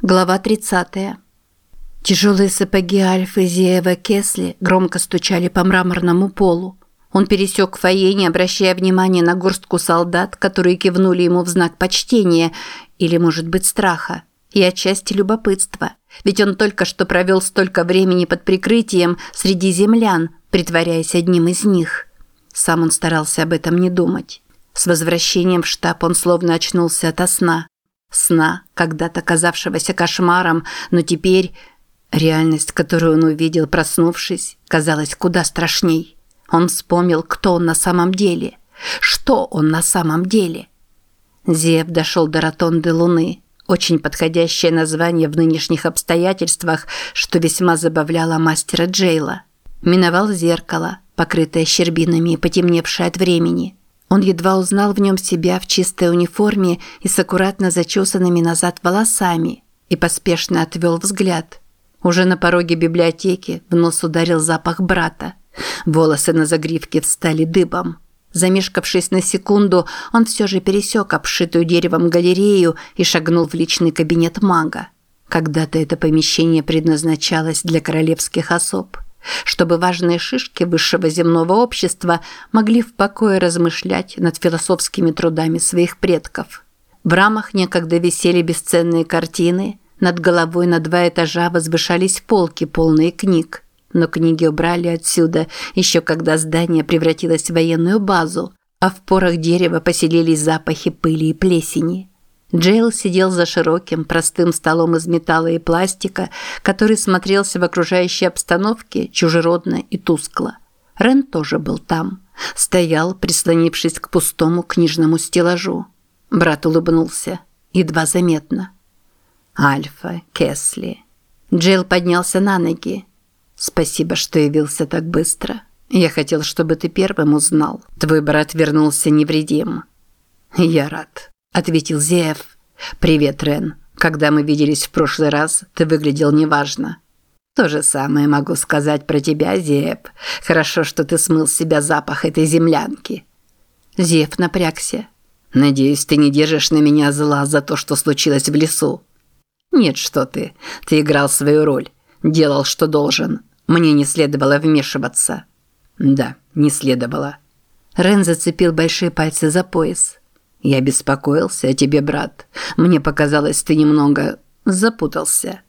Глава 30. Тяжелые сапоги Альфы Зеева Кесли громко стучали по мраморному полу. Он пересек фойе, не обращая внимания на горстку солдат, которые кивнули ему в знак почтения или, может быть, страха, и отчасти любопытства. Ведь он только что провел столько времени под прикрытием среди землян, притворяясь одним из них. Сам он старался об этом не думать. С возвращением в штаб он словно очнулся ото сна. Сна, когда-то казавшегося кошмаром, но теперь реальность, которую он увидел, проснувшись, казалась куда страшней. Он вспомнил, кто он на самом деле. Что он на самом деле? Зев дошел до ротонды Луны. Очень подходящее название в нынешних обстоятельствах, что весьма забавляло мастера Джейла. Миновал зеркало, покрытое щербинами и потемневшее от времени. Он едва узнал в нем себя в чистой униформе и с аккуратно зачесанными назад волосами и поспешно отвел взгляд. Уже на пороге библиотеки в нос ударил запах брата. Волосы на загривке встали дыбом. Замешкавшись на секунду, он все же пересек обшитую деревом галерею и шагнул в личный кабинет мага. Когда-то это помещение предназначалось для королевских особ чтобы важные шишки высшего земного общества могли в покое размышлять над философскими трудами своих предков. В рамах некогда висели бесценные картины, над головой на два этажа возвышались полки, полные книг. Но книги убрали отсюда, еще когда здание превратилось в военную базу, а в порах дерева поселились запахи пыли и плесени. Джейл сидел за широким, простым столом из металла и пластика, который смотрелся в окружающей обстановке чужеродно и тускло. Рен тоже был там. Стоял, прислонившись к пустому книжному стеллажу. Брат улыбнулся. Едва заметно. «Альфа, Кесли». Джейл поднялся на ноги. «Спасибо, что явился так быстро. Я хотел, чтобы ты первым узнал. Твой брат вернулся невредим». «Я рад», – ответил Зеев. «Привет, Рен. Когда мы виделись в прошлый раз, ты выглядел неважно». «То же самое могу сказать про тебя, Зеев. Хорошо, что ты смыл с себя запах этой землянки». Зеев напрягся. «Надеюсь, ты не держишь на меня зла за то, что случилось в лесу». «Нет, что ты. Ты играл свою роль. Делал, что должен. Мне не следовало вмешиваться». «Да, не следовало». Рен зацепил большие пальцы за пояс. Я беспокоился о тебе, брат. Мне показалось, ты немного запутался.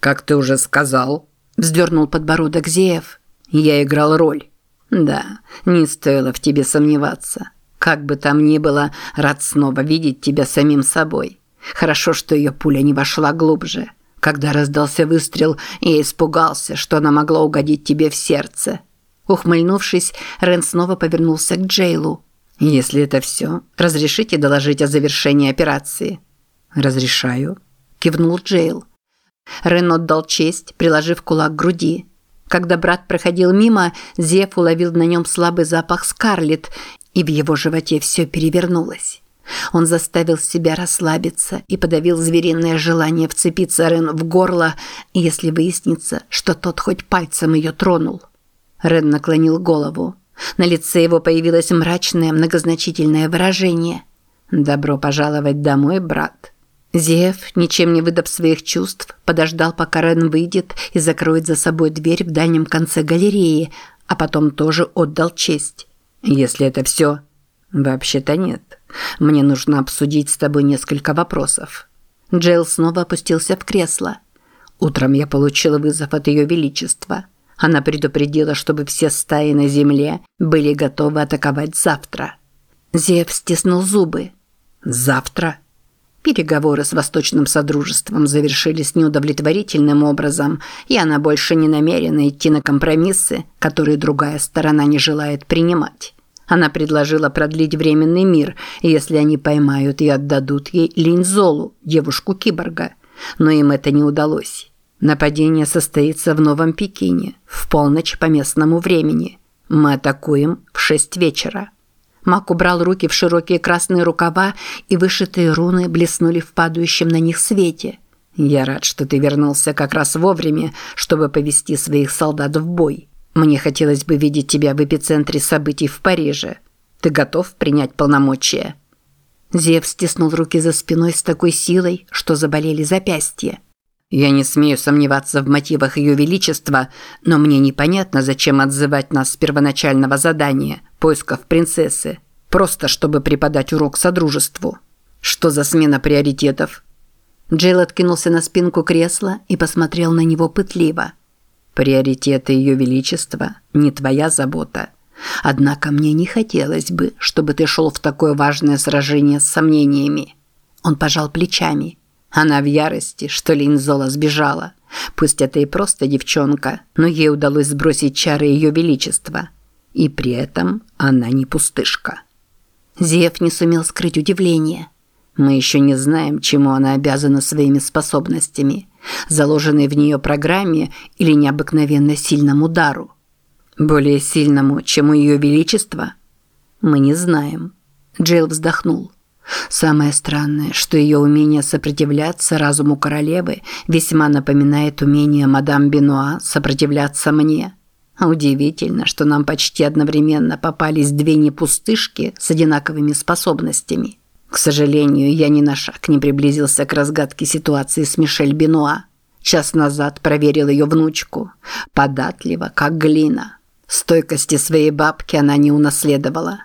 Как ты уже сказал, вздернул подбородок Зеев. Я играл роль. Да, не стоило в тебе сомневаться. Как бы там ни было, рад снова видеть тебя самим собой. Хорошо, что ее пуля не вошла глубже. Когда раздался выстрел, я испугался, что она могла угодить тебе в сердце. Ухмыльнувшись, Рен снова повернулся к Джейлу. Если это все, разрешите доложить о завершении операции. Разрешаю, кивнул Джейл. Рен отдал честь, приложив кулак к груди. Когда брат проходил мимо, Зев уловил на нем слабый запах Скарлетт, и в его животе все перевернулось. Он заставил себя расслабиться и подавил звериное желание вцепиться Рен в горло, если выяснится, что тот хоть пальцем ее тронул. Рен наклонил голову. На лице его появилось мрачное, многозначительное выражение. «Добро пожаловать домой, брат». Зев, ничем не выдав своих чувств, подождал, пока Рен выйдет и закроет за собой дверь в дальнем конце галереи, а потом тоже отдал честь. «Если это все...» «Вообще-то нет. Мне нужно обсудить с тобой несколько вопросов». Джейл снова опустился в кресло. Утром я получил вызов от Ее Величества. Она предупредила, чтобы все стаи на земле были готовы атаковать завтра. Зев стиснул зубы. «Завтра?» Переговоры с Восточным Содружеством завершились неудовлетворительным образом, и она больше не намерена идти на компромиссы, которые другая сторона не желает принимать. Она предложила продлить временный мир, если они поймают и отдадут ей Линзолу, девушку-киборга. Но им это не удалось. Нападение состоится в Новом Пекине в полночь по местному времени. Мы атакуем в шесть вечера. Мак убрал руки в широкие красные рукава, и вышитые руны блеснули в падающем на них свете. Я рад, что ты вернулся как раз вовремя, чтобы повести своих солдат в бой. Мне хотелось бы видеть тебя в эпицентре событий в Париже. Ты готов принять полномочия? Зев стиснул руки за спиной с такой силой, что заболели запястья. Я не смею сомневаться в мотивах Ее Величества, но мне непонятно, зачем отзывать нас с первоначального задания – поисков принцессы, просто чтобы преподать урок содружеству. Что за смена приоритетов? Джейл откинулся на спинку кресла и посмотрел на него пытливо. Приоритеты Ее Величества – не твоя забота. Однако мне не хотелось бы, чтобы ты шел в такое важное сражение с сомнениями. Он пожал плечами – она в ярости, что Линзола сбежала. Пусть это и просто девчонка, но ей удалось сбросить чары ее величества. И при этом она не пустышка. Зев не сумел скрыть удивление. Мы еще не знаем, чему она обязана своими способностями, заложенной в нее программе или необыкновенно сильному дару. Более сильному, чем у ее величества? Мы не знаем. Джейл вздохнул. Самое странное, что ее умение сопротивляться разуму королевы весьма напоминает умение мадам Бенуа сопротивляться мне. Удивительно, что нам почти одновременно попались две непустышки с одинаковыми способностями. К сожалению, я ни на шаг не приблизился к разгадке ситуации с Мишель Бенуа. Час назад проверил ее внучку. Податлива, как глина. Стойкости своей бабки она не унаследовала.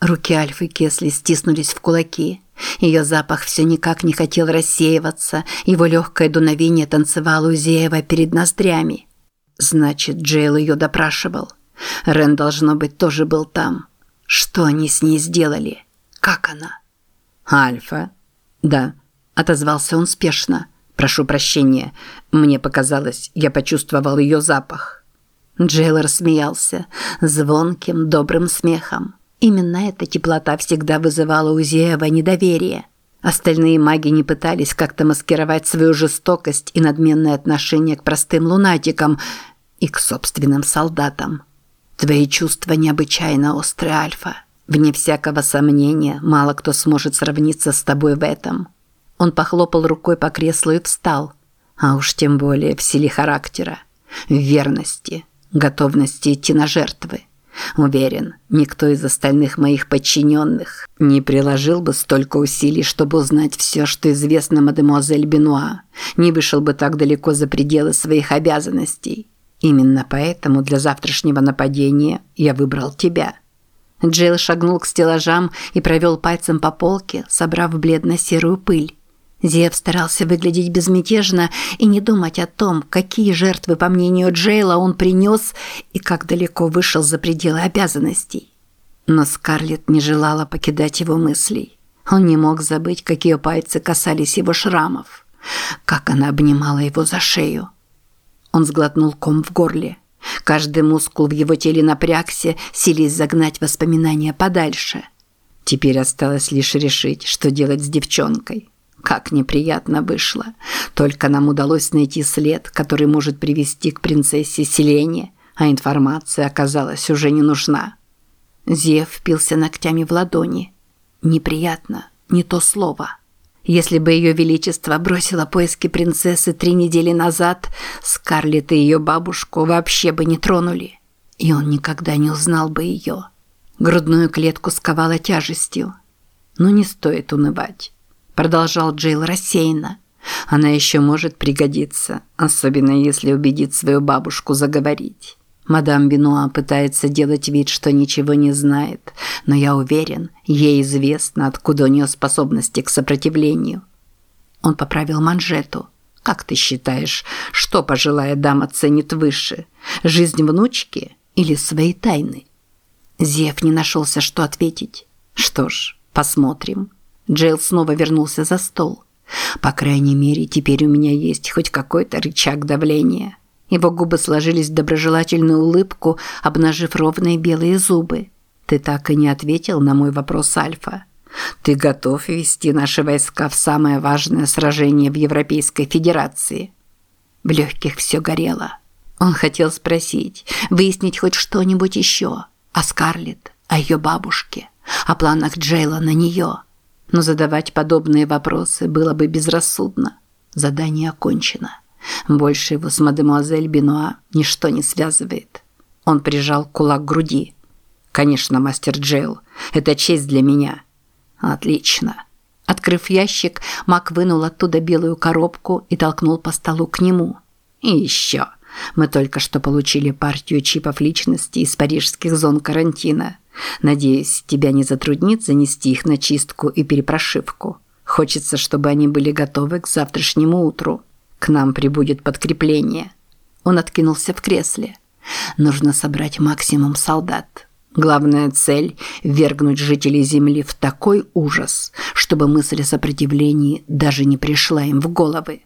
Руки Альфы Кесли стиснулись в кулаки. Ее запах все никак не хотел рассеиваться, его легкое дуновение танцевало у Зеева перед ноздрями. Значит, Джейл ее допрашивал. Рен, должно быть, тоже был там. Что они с ней сделали? Как она? Альфа? Да, отозвался он спешно. Прошу прощения. Мне показалось, я почувствовал ее запах. Джейл рассмеялся звонким, добрым смехом. Именно эта теплота всегда вызывала у Зеева недоверие. Остальные маги не пытались как-то маскировать свою жестокость и надменное отношение к простым лунатикам и к собственным солдатам. Твои чувства необычайно острые, Альфа. Вне всякого сомнения, мало кто сможет сравниться с тобой в этом. Он похлопал рукой по креслу и встал. А уж тем более в силе характера, в верности, готовности идти на жертвы. Уверен, никто из остальных моих подчиненных не приложил бы столько усилий, чтобы узнать все, что известно мадемуазель Бенуа, не вышел бы так далеко за пределы своих обязанностей. Именно поэтому для завтрашнего нападения я выбрал тебя». Джейл шагнул к стеллажам и провел пальцем по полке, собрав бледно-серую пыль. Зев старался выглядеть безмятежно и не думать о том, какие жертвы, по мнению Джейла, он принес и как далеко вышел за пределы обязанностей. Но Скарлетт не желала покидать его мыслей. Он не мог забыть, как ее пальцы касались его шрамов, как она обнимала его за шею. Он сглотнул ком в горле. Каждый мускул в его теле напрягся, силясь загнать воспоминания подальше. Теперь осталось лишь решить, что делать с девчонкой. Как неприятно вышло. Только нам удалось найти след, который может привести к принцессе Селене, а информация оказалась уже не нужна. Зев впился ногтями в ладони. Неприятно, не то слово. Если бы ее величество бросило поиски принцессы три недели назад, Скарлетт и ее бабушку вообще бы не тронули. И он никогда не узнал бы ее. Грудную клетку сковала тяжестью. Но не стоит унывать продолжал Джейл рассеянно. Она еще может пригодиться, особенно если убедит свою бабушку заговорить. Мадам Бенуа пытается делать вид, что ничего не знает, но я уверен, ей известно, откуда у нее способности к сопротивлению. Он поправил манжету. Как ты считаешь, что пожилая дама ценит выше? Жизнь внучки или свои тайны? Зев не нашелся, что ответить. Что ж, посмотрим. Джейл снова вернулся за стол. По крайней мере, теперь у меня есть хоть какой-то рычаг давления. Его губы сложились в доброжелательную улыбку, обнажив ровные белые зубы. Ты так и не ответил на мой вопрос, Альфа. Ты готов вести наши войска в самое важное сражение в Европейской Федерации? В легких все горело. Он хотел спросить, выяснить хоть что-нибудь еще о Скарлетт, о ее бабушке, о планах Джейла на нее – но задавать подобные вопросы было бы безрассудно. Задание окончено. Больше его с мадемуазель Бенуа ничто не связывает. Он прижал кулак к груди. «Конечно, мастер Джейл, это честь для меня». «Отлично». Открыв ящик, Мак вынул оттуда белую коробку и толкнул по столу к нему. «И еще. Мы только что получили партию чипов личности из парижских зон карантина. Надеюсь, тебя не затруднит занести их на чистку и перепрошивку. Хочется, чтобы они были готовы к завтрашнему утру. К нам прибудет подкрепление». Он откинулся в кресле. «Нужно собрать максимум солдат». Главная цель – ввергнуть жителей Земли в такой ужас, чтобы мысль о сопротивлении даже не пришла им в головы.